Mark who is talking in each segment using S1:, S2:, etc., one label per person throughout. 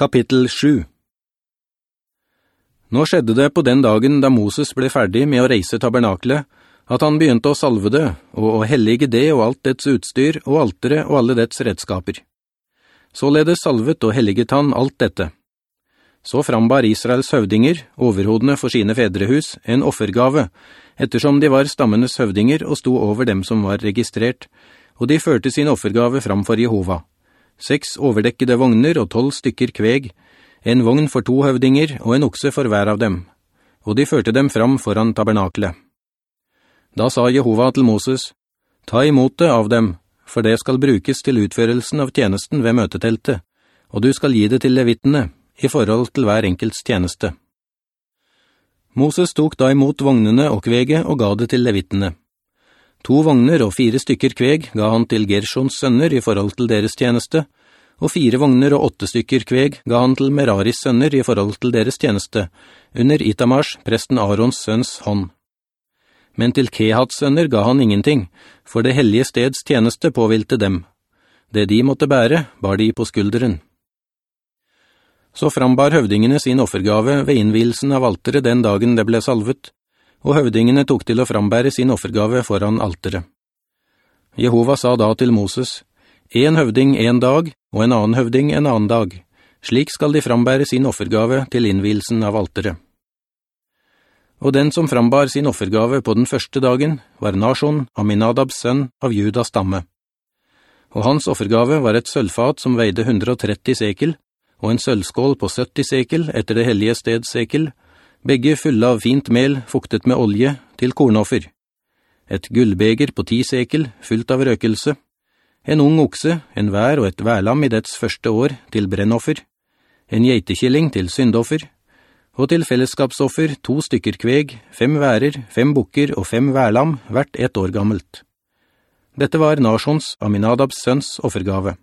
S1: Kapittel 7 Nå skjedde det på den dagen da Moses ble ferdig med å reise tabernaklet, at han begynte å salve det, og å hellige det og alt dets utstyr, og altere og alle dets redskaper. Således salvet og helliget han alt dette. Så frambar Israels høvdinger, overhodene for sine fedrehus, en offergave, ettersom de var stammenes høvdinger og sto over dem som var registrert, og de førte sin offergave fram for Jehova. Seks overdekkede vogner og tolv stykker kveg, en vogn for to høvdinger og en okse for hver av dem, og de førte dem fram foran tabernaklet. Da sa Jehova til Moses, «Ta imot det av dem, for det skal brukes til utførelsen av tjenesten ved møteteltet, og du skal gi det til levittene, i forhold til hver enkelts tjeneste.» Moses tok da imot vognene og kveget og ga det til levittene. To vogner og fire stykker kveg ga han til Gershons sønner i forhold til deres tjeneste, og fire vogner og åtte stykker kveg ga han til Meraris sønner i forhold til deres tjeneste, under Itamars, presten Arons sønns hånd men til Kehats sønner ga han ingenting, for det hellige steds tjeneste påvilte dem. Det de måtte bære, bar de på skulderen. Så frambar høvdingene sin offergave ved innvielsen av altere den dagen det ble salvet, og høvdingene tok til å frambære sin offergave foran altere. Jehova sa da til Moses, «En høvding en dag, og en annen høvding en annen dag. Slik skal de frambære sin offergave til innvielsen av altere.» Og den som frambar sin offergave på den første dagen var Nashon, Aminadabs sønn av Judas stamme. Og hans offergave var et sølvfat som veide 130 sekel, og en sølvskål på 70 sekel etter det hellige steds sekel, begge fulle av fint mel fuktet med olje til kornoffer. Et gullbeger på ti sekel, fullt av røkelse. En ung okse, en vær og et værlam i dets første år til brennoffer. En geitekilling til syndoffer og til fellesskapsoffer to stykker kveg, fem værer, fem bukker og fem værlam, hvert ett år gammelt. Dette var Narsons, Aminadabs sønns, offergave.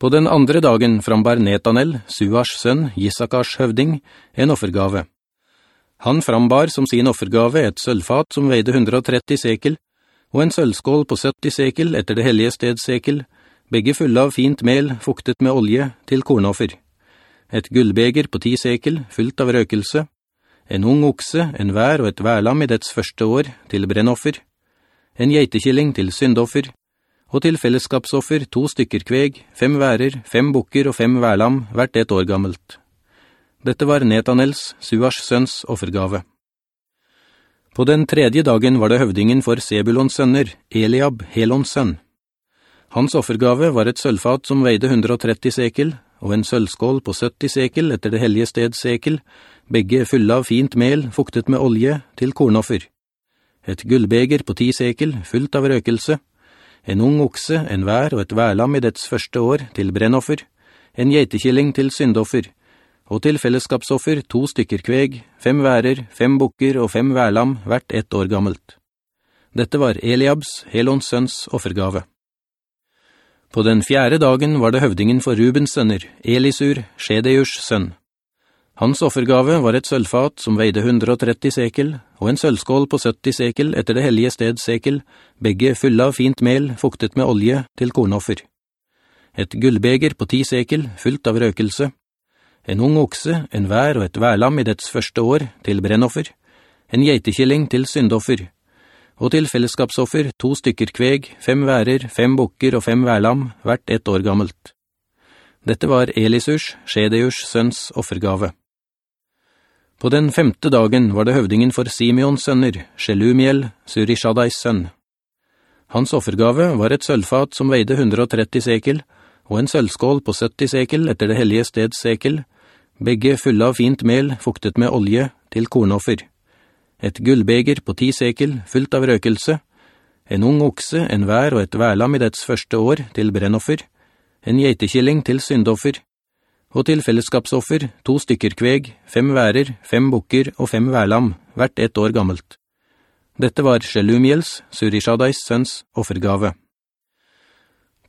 S1: På den andre dagen frambar Netanel, Suars sønn, Gisakars høvding, en offergave. Han frambar som sin offergave et sølvfat som veide 130 sekel, og en sølvskål på 70 sekel etter det hellige steds sekel, begge fulle av fint mel fuktet med olje til kornoffer et gullbeger på ti sekel, fullt av røkelse, en ung okse, en vær og et værlam i dets første år, til brennoffer, en geitekilling til syndoffer, og til fellesskapsoffer to stykker kveg, fem værer, fem bukker og fem værlam, hvert et år gammelt. Dette var Netanels, Suars sønns, offergave. På den tredje dagen var det høvdingen for Sebulons sønner, Eliab, Helons sønn. Hans offergave var et sølvfat som veide 130 sekel, og en sølvskål på 70 sekel etter det hellige steds sekel, begge fulle av fint mel, fuktet med olje, til kornoffer. Et gullbeger på 10 sekel, fullt av røkelse, en ung okse, en vær og et værlam i dets første år, til brennoffer, en geitekilling til syndoffer, og til fellesskapsoffer to stykker kveg, fem værer, fem bukker og fem værlam, hvert ett år gammelt. Dette var Eliabs, Helons sønns, offergave. På den fjerde dagen var det høvdingen for Rubens sønner, Elisur, Shedeus sønn. Hans offergave var et sølvfat som veide 130 sekel, og en sølvskål på 70 sekel etter det hellige steds sekel, begge fulle av fint mel, fuktet med olje, til kornoffer. Et gullbeger på 10 sekel, fullt av røkelse. En ung okse, en vær og et værlam i dets første år, til brennoffer. En geitekilling til syndoffer, og til fellesskapsoffer to stykker kveg, fem værer, fem bukker og fem værlam, hvert ett år gammelt. Dette var Elisurs, Shedeus sønns offergave. På den femte dagen var det høvdingen for Simeons sønner, Shelumiel, Surishadais sønn. Hans offergave var et sølvfat som veide 130 sekel, og en sølvskål på 70 sekel etter det hellige steds sekel, begge fulle av fint mel fuktet med olje til kornoffer et gullbeger på ti sekel, fullt av røkelse, en ung okse, en vær og et værlam i dets første år til brennoffer, en geitekilling til syndoffer, og til fellesskapsoffer to stykker kveg, fem værer, fem bukker og fem værlam, hvert ett år gammelt. Dette var Shelumiels, Surishadais sønns, offergave.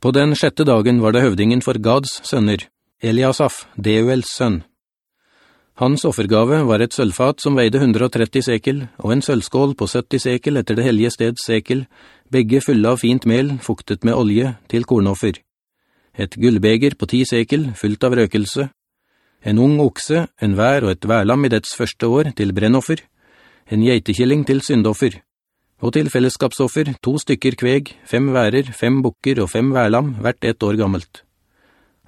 S1: På den sjette dagen var det høvdingen for Gads sønner, Eliasaf, Deuels sønn. Hans offergave var et sølvfat som veide 130 sekel, og en sølvskål på 70 sekel etter det hellige steds sekel, begge fulle av fint mel, fuktet med olje, til kornoffer. Et gullbeger på ti sekel, fullt av røkelse, en ung okse, en vær og et værlam i dets første år til brennoffer, en geitekilling til syndoffer, og til fellesskapsoffer to stykker kveg, fem værer, fem bukker og fem værlam, hvert ett år gammelt.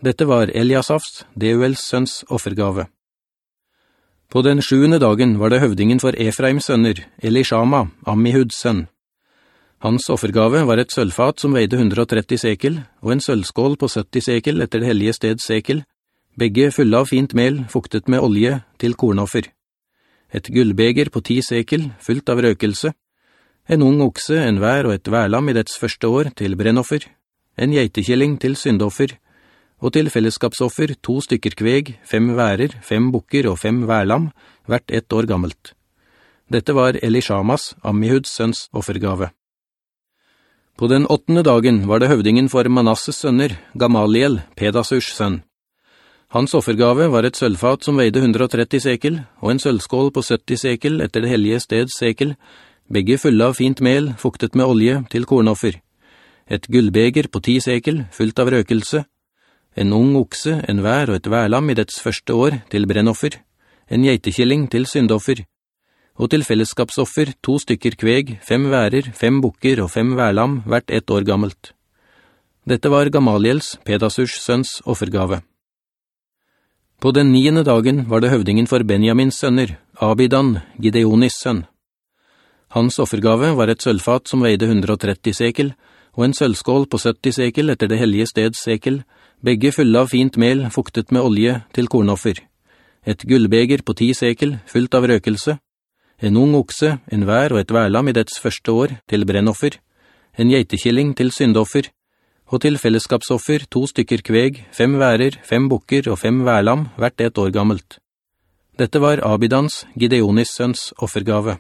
S1: Dette var Eliasafs, Deuels sønns offergave. På den sjuende dagen var det høvdingen for Efraims sønner, Elishama, Amihuds sønn. Hans offergave var et sølvfat som veide 130 sekel, og en sølvskål på 70 sekel etter det hellige steds sekel, begge fulle av fint mel, fuktet med olje, til kornoffer. Et gullbeger på ti sekel, fullt av røkelse, en ung okse, en vær og et værlam i dets første år til brennoffer, en geitekjelling til syndoffer, og til fellesskapsoffer to stykker kveg, fem værer, fem bukker og fem værlam, hvert ett år gammelt. Dette var Elishamas, Amihuds sønns offergave. På den åttende dagen var det høvdingen for Manasses sønner, Gamaliel, Pedasurs sønn. Hans offergave var et sølvfat som veide 130 sekel, og en sølvskål på 70 sekel etter det hellige steds sekel, begge fulle av fint mel, fuktet med olje, til kornoffer. Et gullbeger på 10 sekel, fullt av røkelse. En ung okse, en vær og et værlam i dets første år, til brennoffer. En geitekilling til syndoffer. Og til fellesskapsoffer to stykker kveg, fem værer, fem bukker og fem værlam, hvert ett år gammelt. Dette var Gamaliels, Pedasurs sønns, offergave. På den niende dagen var det høvdingen for Benjamins sønner, Abidan, Gideonis sønn. Hans offergave var et sølvfat som veide 130 sekel, og en sølvskål på 70 sekel etter det hellige steds sekel, begge fulle av fint mel fuktet med olje til kornoffer. Et gullbeger på 10 sekel, fullt av røkelse. En ung okse, en vær og et værlam i dets første år til brennoffer. En geitekilling til syndoffer og til fellesskapsoffer to stykker kveg, fem værer, fem bukker og fem værlam, hvert et år gammelt. Dette var Abidans, Gideonis sønns, offergave.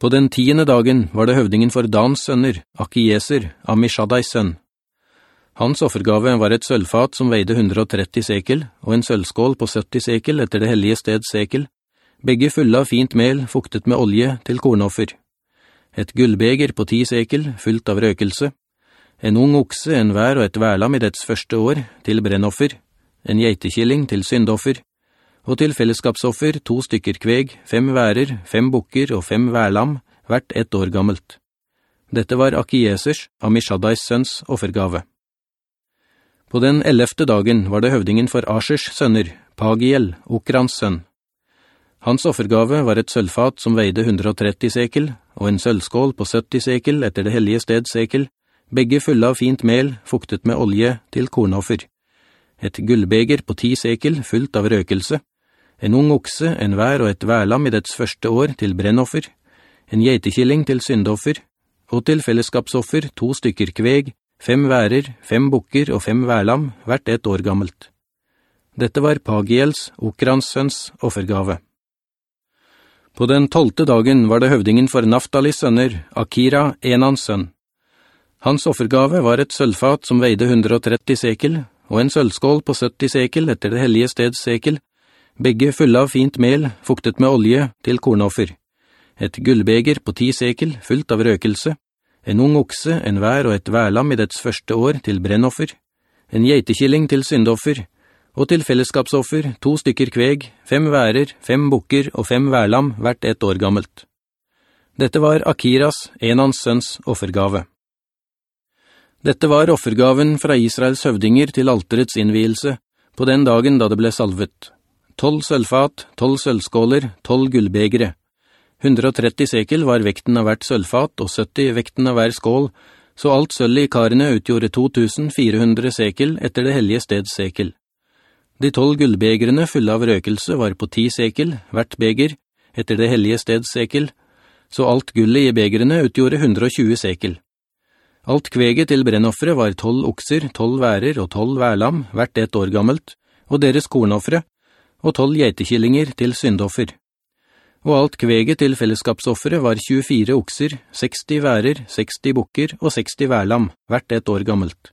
S1: På den tiende dagen var det høvdingen for Dans sønner, Akieser, Amishadais sønn. Hans offergave var et sølvfat som veide 130 sekel, og en sølvskål på 70 sekel etter det hellige sted sekel, begge fulle av fint mel, fuktet med olje, til kornoffer. Et gullbeger på ti sekel, fullt av røkelse, en ung okse, en vær og et værlam i dets første år, til brennoffer, en geitekilling til syndoffer, og til fellesskapsoffer to stykker kveg, fem værer, fem bukker og fem værlam, hvert ett år gammelt. Dette var Akiesers, Amishadais sønns, offergave. På den ellevte dagen var det høvdingen for Asers sønner, Pagiel, Okrans sønn. Hans offergave var et sølvfat som veide 130 sekel, og en sølvskål på 70 sekel etter det hellige sted sekel, begge fulle av fint mel, fuktet med olje, til kornoffer. Et gullbeger på ti sekel, fullt av røkelse. En ung okse, en vær og et værlam i dets første år, til brennoffer. En geitekilling til syndoffer. Og til fellesskapsoffer to stykker kveg, fem værer, fem bukker og fem værlam, hvert et år gammelt. Dette var Pagiels, Okrans sønns, offergave. På den tolte dagen var det høvdingen for Naftalis sønner, Akira, Enans sønn. Hans offergave var et sølvfat som veide 130 sekel, og en sølvskål på 70 sekel etter det hellige steds sekel, begge fulle av fint mel, fuktet med olje, til kornoffer. Et gullbeger på ti sekel, fullt av røkelse, en ung okse, en vær og et værlam i dets første år til brennoffer, en geitekilling til syndoffer, og til fellesskapsoffer to stykker kveg, fem værer, fem bukker og fem værlam hvert et år gammelt. Dette var Akiras, Enans sønns, offergave. Dette var offergaven fra Israels høvdinger til alterets innvielse, på den dagen da det ble salvet. Tolv sølvfat, tolv sølvskåler, tolv gullbegere. 130 sekel var vekten av hvert sølvfat og 70 vekten av hver skål, så alt sølv i karene utgjorde 2400 sekel etter det hellige steds sekel. De tolv gullbegrene fulle av røkelse var på ti sekel, hvert beger, etter det hellige steds sekel, så alt gullet i begrene utgjorde 120 sekel. Alt kveget til brennoffere var tolv okser, tolv værer og tolv værlam, hvert ett år gammelt, og deres kornoffere, og tolv geitekillinger til syndoffer. Og alt kveget til fellesskapsoffere var 24 okser, 60 værer, 60 bukker og 60 værlam, hvert ett år gammelt.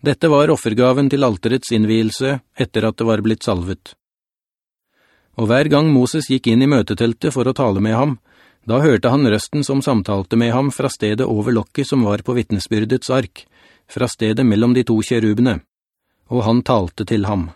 S1: Dette var offergaven til alterets innvielse etter at det var blitt salvet. Og hver gang Moses gikk inn i møteteltet for å tale med ham, da hørte han røsten som samtalte med ham fra stedet over lokket som var på vittnesbyrdets ark, fra stedet mellom de to kjerubene, og han talte til ham.